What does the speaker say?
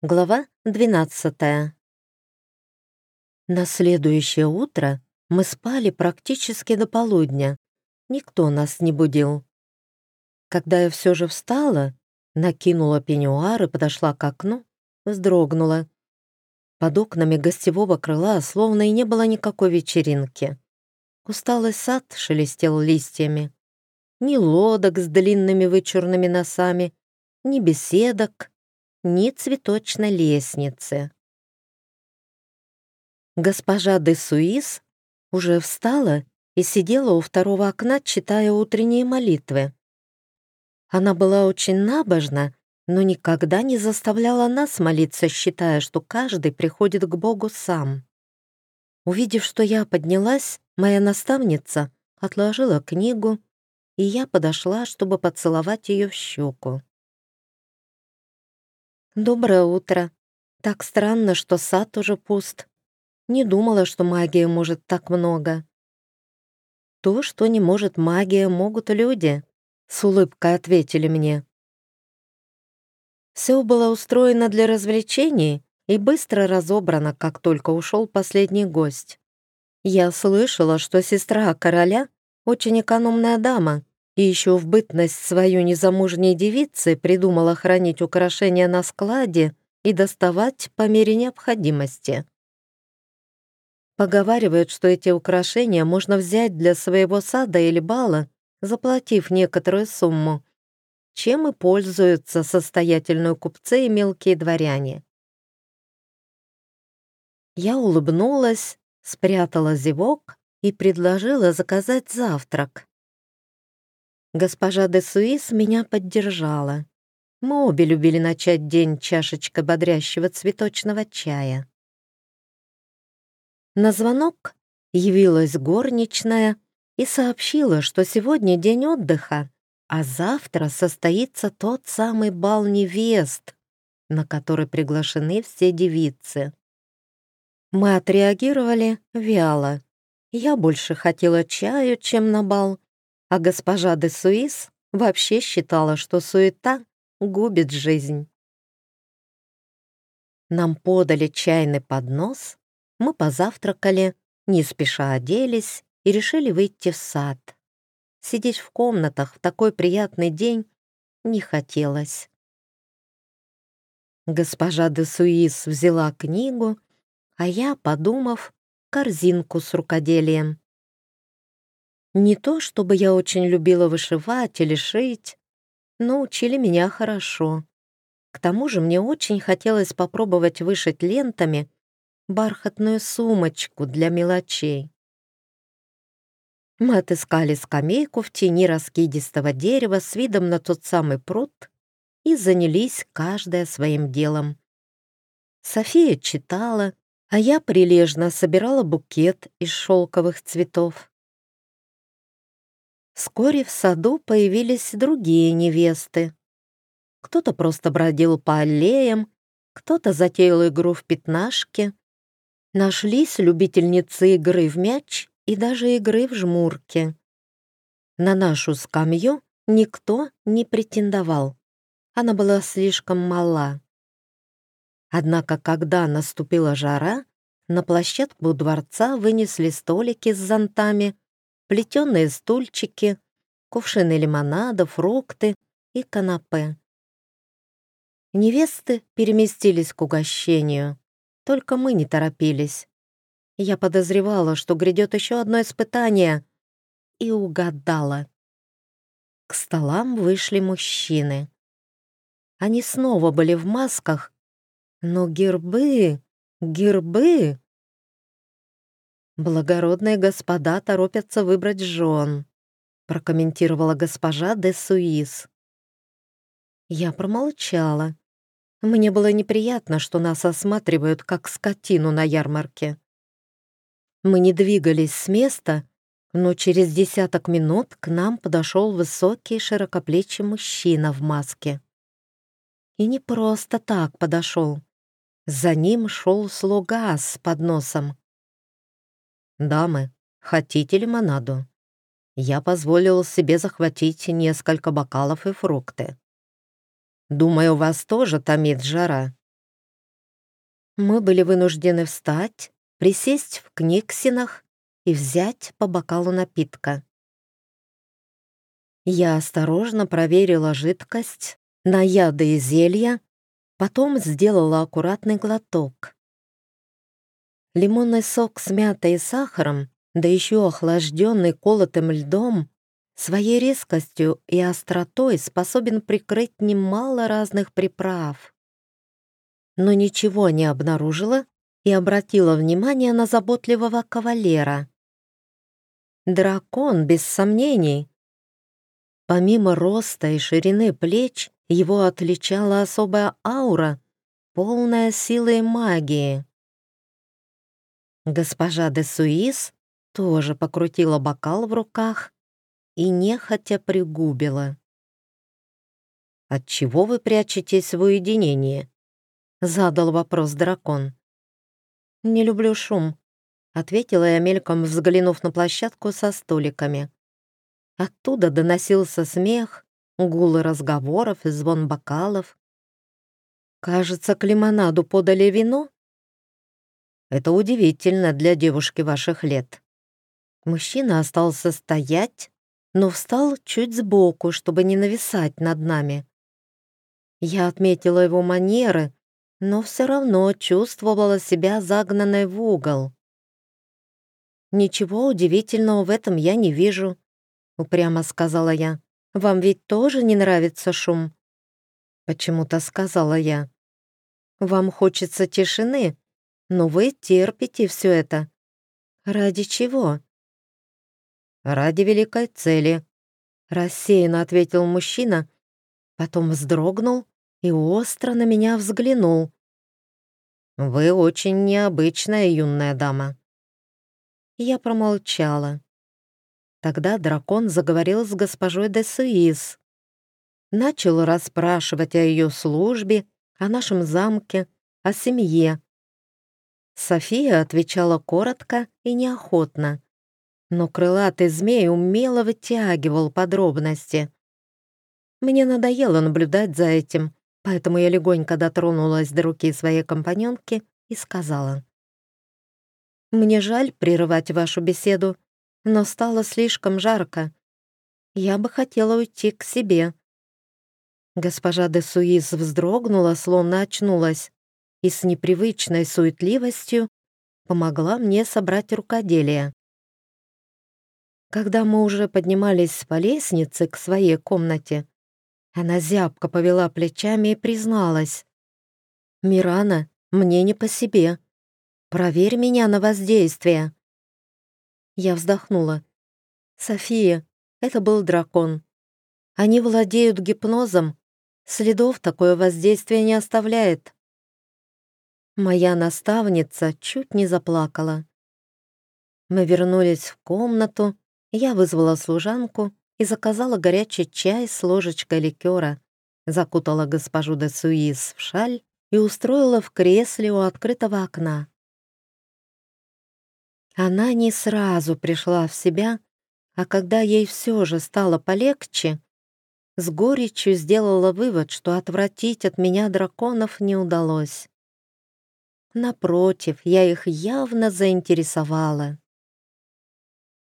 Глава 12 На следующее утро мы спали практически до полудня. Никто нас не будил. Когда я все же встала, накинула пеньюар и подошла к окну, вздрогнула. Под окнами гостевого крыла словно и не было никакой вечеринки. Усталый сад шелестел листьями. Ни лодок с длинными вычурными носами, ни беседок, ни цветочной лестницы. Госпожа де Суис уже встала и сидела у второго окна, читая утренние молитвы. Она была очень набожна, но никогда не заставляла нас молиться, считая, что каждый приходит к Богу сам. Увидев, что я поднялась, моя наставница отложила книгу, и я подошла, чтобы поцеловать ее в щеку. «Доброе утро. Так странно, что сад уже пуст. Не думала, что магия может так много». «То, что не может магия, могут люди», — с улыбкой ответили мне. Все было устроено для развлечений и быстро разобрано, как только ушел последний гость. Я слышала, что сестра короля очень экономная дама, и еще в бытность свою незамужней девицы придумала хранить украшения на складе и доставать по мере необходимости. Поговаривают, что эти украшения можно взять для своего сада или бала, заплатив некоторую сумму, чем и пользуются состоятельные купцы и мелкие дворяне. Я улыбнулась, спрятала зевок и предложила заказать завтрак. Госпожа де Суис меня поддержала. Мы обе любили начать день чашечкой бодрящего цветочного чая. На звонок явилась горничная и сообщила, что сегодня день отдыха, а завтра состоится тот самый бал невест, на который приглашены все девицы. Мы отреагировали вяло. Я больше хотела чаю, чем на бал, а госпожа де Суис вообще считала, что суета губит жизнь. Нам подали чайный поднос, мы позавтракали, не спеша оделись и решили выйти в сад. Сидеть в комнатах в такой приятный день не хотелось. Госпожа де Суис взяла книгу, а я, подумав, корзинку с рукоделием. Не то, чтобы я очень любила вышивать или шить, но учили меня хорошо. К тому же мне очень хотелось попробовать вышить лентами бархатную сумочку для мелочей. Мы отыскали скамейку в тени раскидистого дерева с видом на тот самый пруд и занялись каждая своим делом. София читала, а я прилежно собирала букет из шелковых цветов. Вскоре в саду появились другие невесты. Кто-то просто бродил по аллеям, кто-то затеял игру в пятнашки. Нашлись любительницы игры в мяч и даже игры в жмурки. На нашу скамью никто не претендовал. Она была слишком мала. Однако, когда наступила жара, на площадку дворца вынесли столики с зонтами, плетеные стульчики, кувшины лимонада, фрукты и канапе. Невесты переместились к угощению, только мы не торопились. Я подозревала, что грядет еще одно испытание, и угадала. К столам вышли мужчины. Они снова были в масках, но гербы, гербы «Благородные господа торопятся выбрать жен», прокомментировала госпожа де Суис. Я промолчала. Мне было неприятно, что нас осматривают как скотину на ярмарке. Мы не двигались с места, но через десяток минут к нам подошел высокий широкоплечий мужчина в маске. И не просто так подошел. За ним шел слуга с подносом. «Дамы, хотите лимонаду?» Я позволил себе захватить несколько бокалов и фрукты. «Думаю, вас тоже томит жара. Мы были вынуждены встать, присесть в книгсинах и взять по бокалу напитка. Я осторожно проверила жидкость на яды и зелья, потом сделала аккуратный глоток. Лимонный сок с мятой и сахаром, да еще охлажденный колотым льдом, своей резкостью и остротой способен прикрыть немало разных приправ. Но ничего не обнаружила и обратила внимание на заботливого кавалера. Дракон, без сомнений, Помимо роста и ширины плеч, его отличала особая аура, полная силы и магии. Госпожа де Суис тоже покрутила бокал в руках и нехотя пригубила. «Отчего вы прячетесь в уединении?» — задал вопрос дракон. «Не люблю шум», — ответила я мельком, взглянув на площадку со столиками. Оттуда доносился смех, гулы разговоров и звон бокалов. «Кажется, к лимонаду подали вино?» «Это удивительно для девушки ваших лет». Мужчина остался стоять, но встал чуть сбоку, чтобы не нависать над нами. Я отметила его манеры, но все равно чувствовала себя загнанной в угол. Ничего удивительного в этом я не вижу упрямо сказала я. «Вам ведь тоже не нравится шум?» Почему-то сказала я. «Вам хочется тишины, но вы терпите все это. Ради чего?» «Ради великой цели», — рассеянно ответил мужчина, потом вздрогнул и остро на меня взглянул. «Вы очень необычная юная дама». Я промолчала. Тогда дракон заговорил с госпожой де Суис. Начал расспрашивать о ее службе, о нашем замке, о семье. София отвечала коротко и неохотно, но крылатый змей умело вытягивал подробности. Мне надоело наблюдать за этим, поэтому я легонько дотронулась до руки своей компаньонки и сказала. «Мне жаль прерывать вашу беседу, но стало слишком жарко. Я бы хотела уйти к себе. Госпожа де Суиз вздрогнула, словно очнулась, и с непривычной суетливостью помогла мне собрать рукоделие. Когда мы уже поднимались по лестнице к своей комнате, она зябко повела плечами и призналась. «Мирана, мне не по себе. Проверь меня на воздействие». Я вздохнула. «София, это был дракон. Они владеют гипнозом. Следов такое воздействие не оставляет». Моя наставница чуть не заплакала. Мы вернулись в комнату, я вызвала служанку и заказала горячий чай с ложечкой ликера, закутала госпожу де Суис в шаль и устроила в кресле у открытого окна. Она не сразу пришла в себя, а когда ей все же стало полегче, с горечью сделала вывод, что отвратить от меня драконов не удалось. Напротив, я их явно заинтересовала.